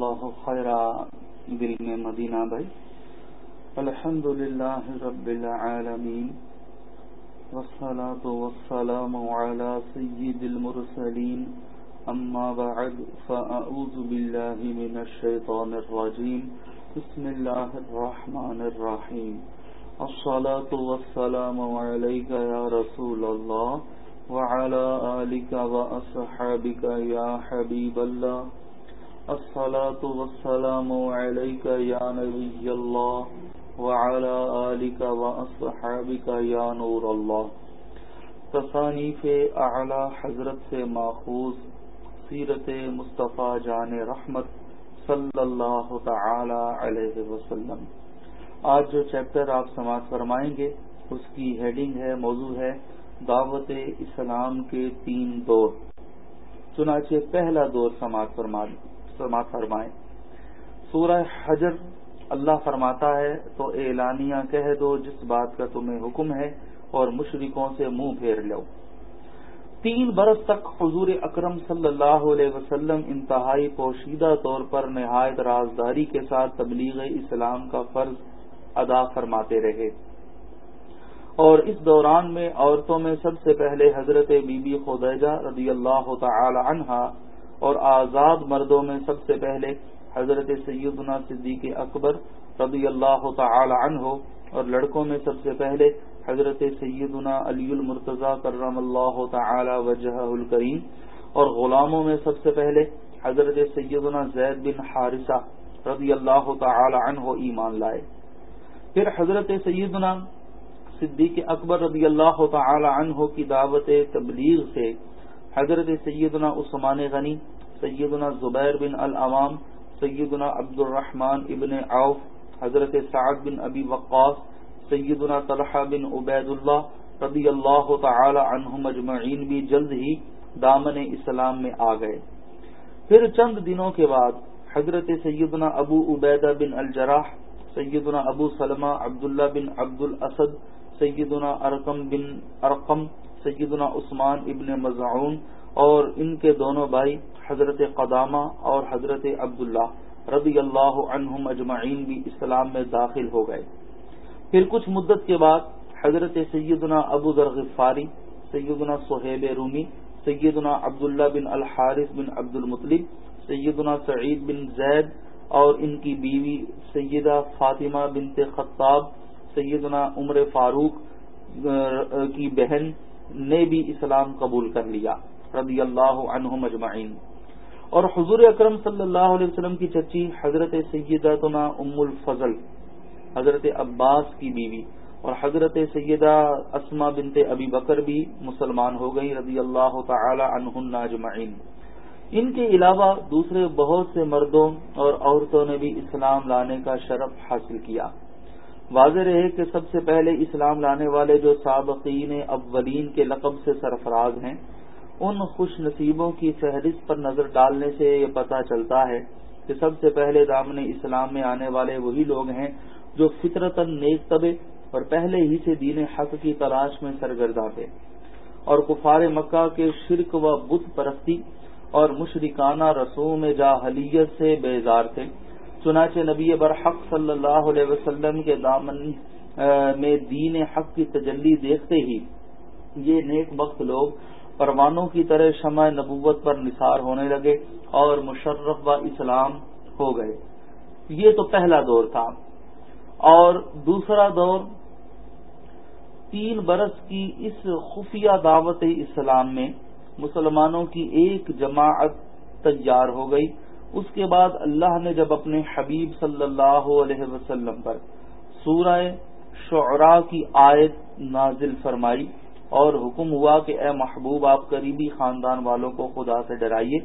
اللہ خیرہ دل میں مدینہ بھائی۔ الحمد للہ رب العالمین۔ والصلاة والسلام على سید المرسلین۔ اما بعد، فاعوذ باللہ من الشیطان الرجیم۔ بسم اللہ الرحمن الرحیم۔ الصلاة والسلام علیکہ یا رسول اللہ۔ وعلى آلك وأصحابك يا حبيب الله الصلاة والسلام عليك يا نبي الله وعلى آلك وأصحابك يا نور الله. تصانیف اعلی حضرت سے ماخوذ، سیرت مصطفیٰ جان رحمت صلی اللہ تعالی علیہ وسلم. آج جو چیپٹر آپ سماعت فرمائیں گے، اس کی ہیڈنگ ہے، موضوع ہے دعوت اسلام کے تین دور. چنانچہ پہلا دور سماعت فرمائیں فرمائیں سورہ حجر اللہ فرماتا ہے، تو اعلانیہ کہہ دو جس بات کا تمہیں حکم ہے اور مشرکوں سے منہ پھیر لو۔ تین برس تک حضور اکرم صلی اللہ علیہ وسلم انتہائی پوشیدہ طور پر نہایت رازداری کے ساتھ تبلیغ اسلام کا فرض ادا فرماتے رہے۔ اور اس دوران میں عورتوں میں سب سے پہلے حضرت بی بی خدیجہ رضی اللہ تعالی عنہا اور آزاد مردوں میں سب سے پہلے حضرت سیدنا صدیق اکبر رضی اللہ تعالی عنہ اور لڑکوں میں سب سے پہلے حضرت سیدنا علی المرتضی کرم اللہ تعالی وجہ الکریم اور غلاموں میں سب سے پہلے حضرت سیدنا زید بن حارثہ رضی اللہ تعالی عنہ ایمان لائے۔ پھر حضرت سیدنا صدیق اکبر رضی اللہ تعالی عنہ کی دعوت تبلیغ سے حضرت سیدنا عثمان غنی، سیدنا زبیر بن العوام، سیدنا عبد الرحمن ابن عوف، حضرت سعد بن ابی وقاص، سیدنا طلحہ بن عبید اللہ رضی اللہ تعالی عنہم اجمعین بھی جلد ہی دامن اسلام میں آ گئے۔ پھر چند دنوں کے بعد حضرت سیدنا ابو عبیدہ بن الجراح، سیدنا ابو سلمہ عبداللہ بن عبد الاسد سیدنا ارقم بن ارقم سیدنا عثمان ابن مزعون اور ان کے دونوں بھائی حضرت قدامہ اور حضرت عبداللہ رضی اللہ عنہم اجمعین بھی اسلام میں داخل ہو گئے۔ پھر کچھ مدت کے بعد حضرت سیدنا ابو ذر غفاری، سیدنا سہیب رومی، سیدنا عبداللہ بن الحارث بن عبد المطلب سیدنا سعید بن زید اور ان کی بیوی سیدہ فاطمہ بنت خطاب، سیدنا عمر فاروق کی بہن نے بھی اسلام قبول کر لیا، رضی اللہ عنہ مجمعین اور حضور اکرم صلی اللہ علیہ وسلم کی چچی حضرت سیدتنا ام الفضل، حضرت عباس کی بیوی، اور حضرت سیدہ اسما بنت ابی بکر بھی مسلمان ہو گئی رضی اللہ تعالی عنہ اجمعین۔ ان کے علاوہ دوسرے بہت سے مردوں اور عورتوں نے بھی اسلام لانے کا شرف حاصل کیا۔ واضح رہے کہ سب سے پہلے اسلام لانے والے جو سابقین اولین کے لقب سے سرفراز ہیں، ان خوش نصیبوں کی فہرست پر نظر ڈالنے سے یہ پتہ چلتا ہے کہ سب سے پہلے دامن اسلام میں آنے والے وہی لوگ ہیں جو فطرت نیک طبے اور پہلے ہی سے دین حق کی تلاش میں سرگردہ تھے۔ اور کفار مکہ کے شرک و بت پرستی اور مشرکانہ رسوم جاہلیت سے بیزار تھے۔ چنانچہ نبی برحق صلی اللہ علیہ وسلم کے دامن میں دین حق کی تجلی دیکھتے ہی یہ نیک وقت لوگ پروانوں کی طرح شمع نبوت پر نثار ہونے لگے اور مشرف و اسلام ہو گئے۔ یہ تو پہلا دور تھا۔ اور دوسرا دور، تین برس کی اس خفیہ دعوت اسلام میں مسلمانوں کی ایک جماعت تیار ہو گئی۔ اس کے بعد اللہ نے جب اپنے حبیب صلی اللہ علیہ وسلم پر سورہ شعراء کی آیت نازل فرمائی اور حکم ہوا کہ اے محبوب آپ قریبی خاندان والوں کو خدا سے ڈرائیے،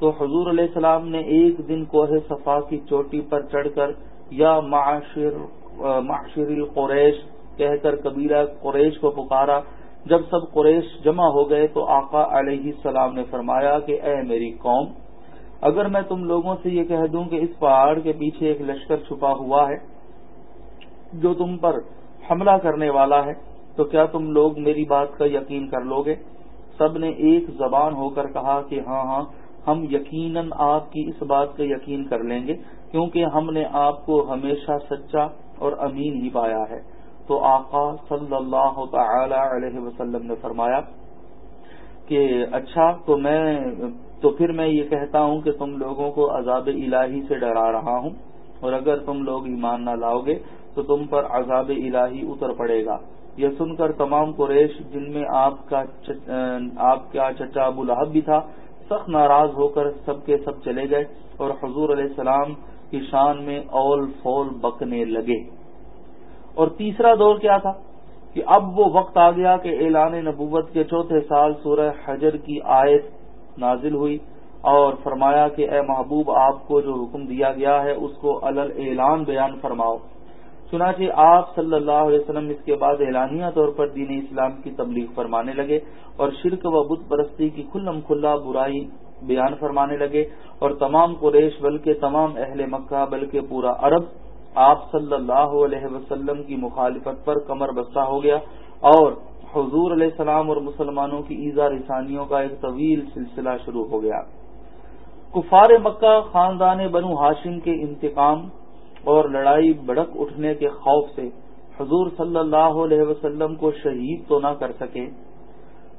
تو حضور علیہ السلام نے ایک دن کوہ صفا کی چوٹی پر چڑھ کر یا معاشر معاشر القریش کہہ کر قبیلہ قریش کو پکارا۔ جب سب قریش جمع ہو گئے تو آقا علیہ السلام نے فرمایا کہ اے میری قوم اگر میں تم لوگوں سے یہ کہہ دوں کہ اس پہاڑ کے پیچھے ایک لشکر چھپا ہوا ہے جو تم پر حملہ کرنے والا ہے، تو کیا تم لوگ میری بات کا یقین کر لو گے؟ سب نے ایک زبان ہو کر کہا کہ ہاں ہاں ہم یقیناً آپ کی اس بات کا یقین کر لیں گے، کیونکہ ہم نے آپ کو ہمیشہ سچا اور امین ہی پایا ہے۔ تو آقا صلی اللہ تعالی علیہ وسلم نے فرمایا کہ اچھا تو میں تو پھر میں یہ کہتا ہوں کہ تم لوگوں کو عذاب الہی سے ڈرا رہا ہوں اور اگر تم لوگ ایمان نہ لاؤ گے تو تم پر عذاب الہی اتر پڑے گا۔ یہ سن کر تمام قریش جن میں آپ کا آپ کا چچا ابو لہب بھی تھا، سخت ناراض ہو کر سب کے سب چلے گئے اور حضور علیہ السلام کی شان میں اول فول بکنے لگے۔ اور تیسرا دور کیا تھا کہ اب وہ وقت آ گیا کہ اعلان نبوت کے چوتھے سال سورہ حجر کی آیت نازل ہوئی اور فرمایا کہ اے محبوب، آپ کو جو حکم دیا گیا ہے، اس کو الل اعلان بیان فرماؤ۔ چنانچہ آپ صلی اللہ علیہ وسلم اس کے بعد اعلانیہ طور پر دین اسلام کی تبلیغ فرمانے لگے اور شرک و بت پرستی کی کھلم کھلا برائی بیان فرمانے لگے اور تمام قریش بلکہ تمام اہل مکہ بلکہ پورا عرب آپ صلی اللہ علیہ وسلم کی مخالفت پر کمر بستہ ہو گیا اور حضور علیہ السلام اور مسلمانوں کی ایزا رسانیوں کا ایک طویل سلسلہ شروع ہو گیا۔ کفار مکہ خاندان بنو ہاشم کے انتقام اور لڑائی بڑک اٹھنے کے خوف سے حضور صلی اللہ علیہ وسلم کو شہید تو نہ کر سکے،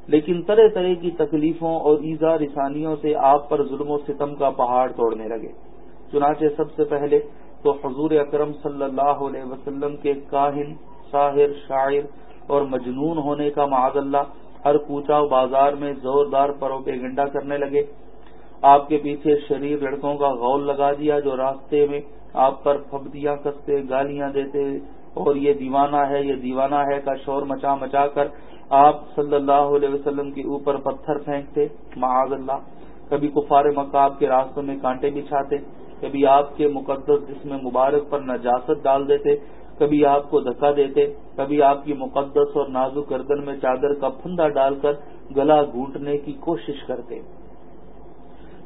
لیکن طرح طرح کی تکلیفوں اور ایزا رسانیوں سے آپ پر ظلم و ستم کا پہاڑ توڑنے لگے۔ چنانچہ سب سے پہلے تو حضور اکرم صلی اللہ علیہ وسلم کے کاہن شاہر شاعر اور مجنون ہونے کا معذ اللہ ہر کوچا بازار میں زوردار پروپے گنڈا کرنے لگے۔ آپ کے پیچھے شریر لڑکوں کا غول لگا دیا جو راستے میں آپ پر پھبدیاں کستے گالیاں دیتے اور یہ دیوانہ ہے، یہ دیوانہ ہے کا شور مچا مچا کر آپ صلی اللہ علیہ وسلم کے اوپر پتھر پھینکتے۔ معاذ اللہ، کبھی کفار مکاب کے راستوں میں کانٹے بچھاتے، کبھی آپ کے مقدس جسم مبارک پر نجاست ڈال دیتے۔ کبھی آپ کو دھکا دیتے، کبھی آپ کی مقدس اور نازک گردن میں چادر کا پھندا ڈال کر گلا گھونٹنے کی کوشش کرتے۔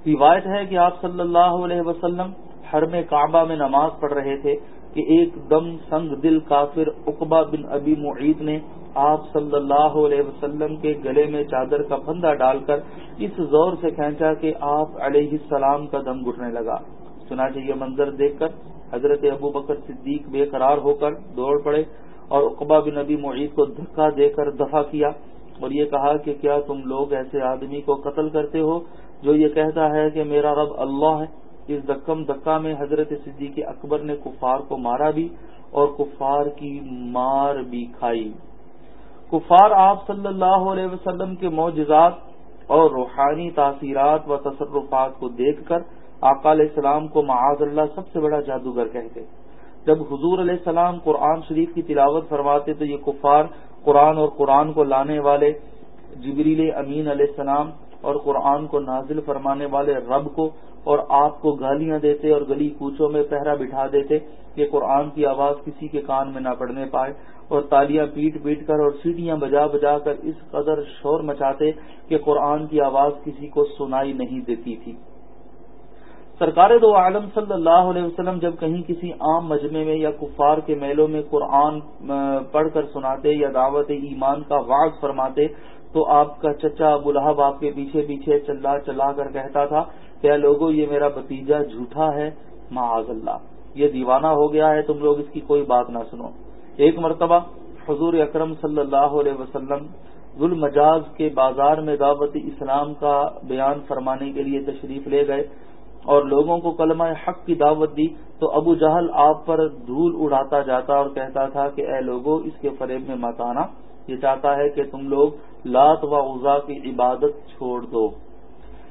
روایت ہے کہ آپ صلی اللہ علیہ وسلم حرم کعبہ میں نماز پڑھ رہے تھے کہ ایک دم سنگ دل کافر اقبا بن ابی معید نے آپ صلی اللہ علیہ وسلم کے گلے میں چادر کا پھندا ڈال کر اس زور سے کھینچا کہ آپ علیہ السلام کا دم گٹنے لگا۔ چنانچہ یہ منظر دیکھ کر حضرت ابو بکر صدیق بے قرار ہو کر دوڑ پڑے اور اقبا بن ابی معید کو دھکا دے کر دفاع کیا اور یہ کہا کہ کیا تم لوگ ایسے آدمی کو قتل کرتے ہو جو یہ کہتا ہے کہ میرا رب اللہ ہے؟ اس دکم دکا میں حضرت صدیق اکبر نے کفار کو مارا بھی اور کفار کی مار بھی کھائی۔ کفار آپ صلی اللہ علیہ وسلم کے معجزات اور روحانی تاثیرات و تصرفات کو دیکھ کر آقا علیہ السلام کو معاذ اللہ سب سے بڑا جادوگر کہتے۔ جب حضور علیہ السلام قرآن شریف کی تلاوت فرماتے تو یہ کفار قرآن اور قرآن کو لانے والے جبریل امین علیہ السلام اور قرآن کو نازل فرمانے والے رب کو اور آپ کو گالیاں دیتے اور گلی کوچوں میں پہرا بٹھا دیتے کہ قرآن کی آواز کسی کے کان میں نہ پڑنے پائے۔ اور تالیاں پیٹ پیٹ کر اور سیٹیاں بجا بجا کر اس قدر شور مچاتے کہ قرآن کی آواز کسی کو سنائی نہیں دیتی تھی۔ سرکار دو عالم صلی اللہ علیہ وسلم جب کہیں کسی عام مجمع میں یا کفار کے میلوں میں قرآن پڑھ کر سناتے یا دعوت ایمان کا واض فرماتے تو آپ کا چچا ابو لہب آپ کے پیچھے پیچھے چلا چلا کر کہتا تھا، کیا لوگوں یہ میرا بتیجا جھوٹا ہے؟ معاذ اللہ، یہ دیوانہ ہو گیا ہے، تم لوگ اس کی کوئی بات نہ سنو. ایک مرتبہ حضور اکرم صلی اللہ علیہ وسلم ذوالمجاز کے بازار میں دعوت اسلام کا بیان فرمانے کے لیے تشریف لے گئے۔ اور لوگوں کو کلمہ حق کی دعوت دی، تو ابو جہل آپ پر دھول اڑاتا جاتا اور کہتا تھا کہ اے لوگوں اس کے فریب میں مت آنا۔ یہ چاہتا ہے کہ تم لوگ لات و غذا کی عبادت چھوڑ دو۔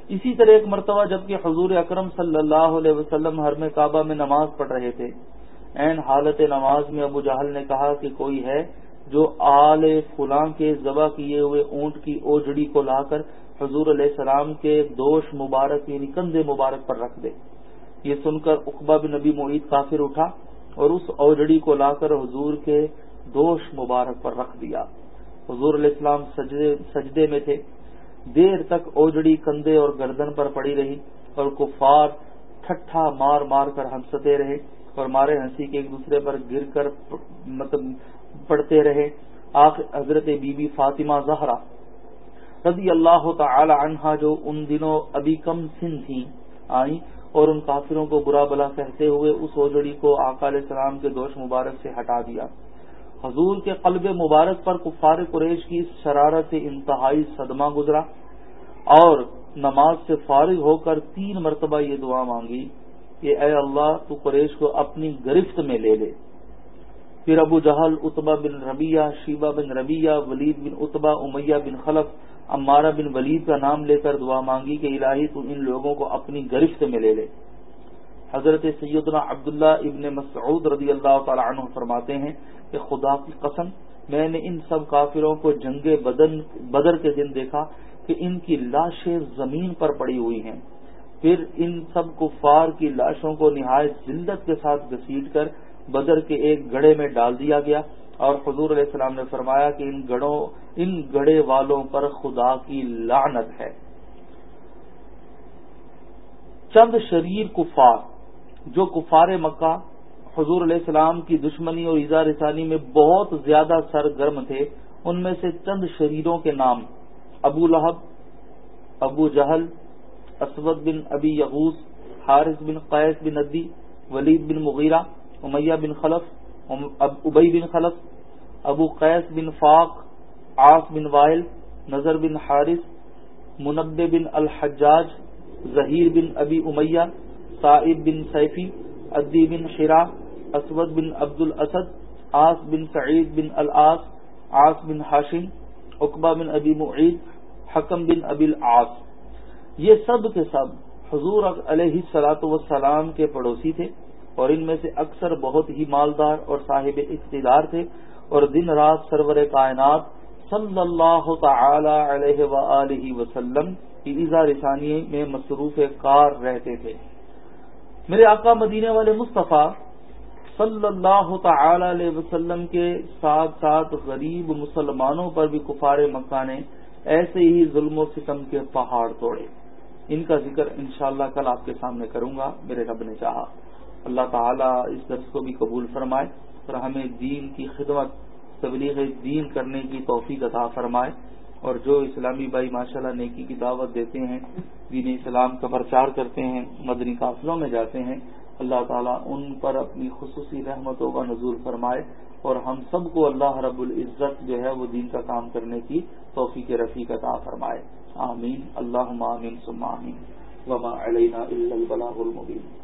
اسی طرح ایک مرتبہ جبکہ حضور اکرم صلی اللہ علیہ وسلم ہر میں کعبہ میں نماز پڑھ رہے تھے۔ این حالت نماز میں ابو جہل نے کہا کہ کوئی ہے جو آل فلاں کے ذبح کیے ہوئے اونٹ کی اوجڑی کو لا کر حضور علیہ السلام کے دوش مبارک یعنی کندھے مبارک پر رکھ دے۔ یہ سن کر اقبا بن نبی معید کافر اٹھا اور اس اوجڑی کو لا کر حضور کے دوش مبارک پر رکھ دیا۔ حضور علیہ السلام سجدے سجدے میں تھے۔ دیر تک اوجڑی کندھے اور گردن پر پڑی رہی اور کفار ٹھٹھا مار مار کر ہنستے رہے اور مارے ہنسی کے ایک دوسرے پر گر کر مطلب پڑتے رہے۔ آخر حضرت بی بی فاطمہ زہرا رضی اللہ تعالی عنہا جو ان دنوں ابھی کم سن تھیں آئیں اور ان کافروں کو برا بلا کہتے ہوئے اس اوجڑی کو آقا علیہ السلام کے دوش مبارک سے ہٹا دیا۔ حضور کے قلب مبارک پر کفار قریش کی اس شرارت سے انتہائی صدمہ گزرا اور نماز سے فارغ ہو کر تین مرتبہ یہ دعا مانگی کہ اے اللہ تو قریش کو اپنی گرفت میں لے لے۔ پھر ابو جہل اتبا بن ربیہ شیبہ بن ربیہ ولید بن اتبا امیہ بن خلف، امارہ بن ولید کا نام لے کر دعا مانگی کہ الہی تو ان لوگوں کو اپنی گرفت میں لے لے۔ حضرت سیدنا عبداللہ ابن مسعود رضی اللہ تعالی عنہ فرماتے ہیں کہ خدا کی قسم، میں نے ان سب کافروں کو جنگ بدن، بدر کے دن دیکھا کہ ان کی لاشیں زمین پر پڑی ہوئی ہیں۔ پھر ان سب کفار کی لاشوں کو نہایت ذلت کے ساتھ گسیٹ کر بدر کے ایک گڑھے میں ڈال دیا گیا اور حضور علیہ السلام نے فرمایا کہ ان گڑوں ان گڑھے والوں پر خدا کی لعنت ہے۔ چند شریر کفار، جو کفار مکہ، حضور علیہ السلام کی دشمنی اور ایزا رسانی میں بہت زیادہ سرگرم تھے، ان میں سے چند شریروں کے نام ابو لہب، ابو جہل، اسود بن ابی یغوس حارث بن قیس بن ندی ولید بن مغیرہ امیہ بن خلف ابئی بن خلف، ابو قیس بن فاق آس بن وائل، نظر بن حارث، منب بن الحجاج ظہیر بن ابی امیہ صاحب بن سیفی ادی بن شرا، اسود بن عبد الاسد آس بن سعید بن العاص آس بن ہاشم اقبا بن ابی معید حکم بن ابی العاص۔ یہ سب کے سب حضور علیہ سلاۃ وسلام کے پڑوسی تھے۔ اور ان میں سے اکثر بہت ہی مالدار اور صاحب اقتدار تھے اور دن رات سرور کائنات صلی اللہ تعالی علیہ و وسلم کی ایزا رسانی میں مصروف کار رہتے تھے۔ میرے آقا مدینے والے مصطفیٰ صلی اللہ تعالی علیہ وسلم کے ساتھ ساتھ غریب مسلمانوں پر بھی کفار مکہ نے ایسے ہی ظلم و ستم کے پہاڑ توڑے۔ ان کا ذکر انشاءاللہ کل آپ کے سامنے کروں گا، میرے رب نے چاہا۔ اللہ تعالیٰ اس درس کو بھی قبول فرمائے اور ہمیں دین کی خدمت، تبلیغ دین کرنے کی توفیق عطا فرمائے اور جو اسلامی بھائی ماشاء اللہ نیکی کی دعوت دیتے ہیں، دین اسلام کا پرچار کرتے ہیں، مدنی قافلوں میں جاتے ہیں، اللہ تعالیٰ ان پر اپنی خصوصی رحمتوں کا نزول فرمائے اور ہم سب کو اللہ رب العزت جو ہے وہ دین کا کام کرنے کی توفیق رفیق عطا فرمائے۔ آمین۔ اللہ آمین ثم آمین۔ وما علینا البلاغ المبین۔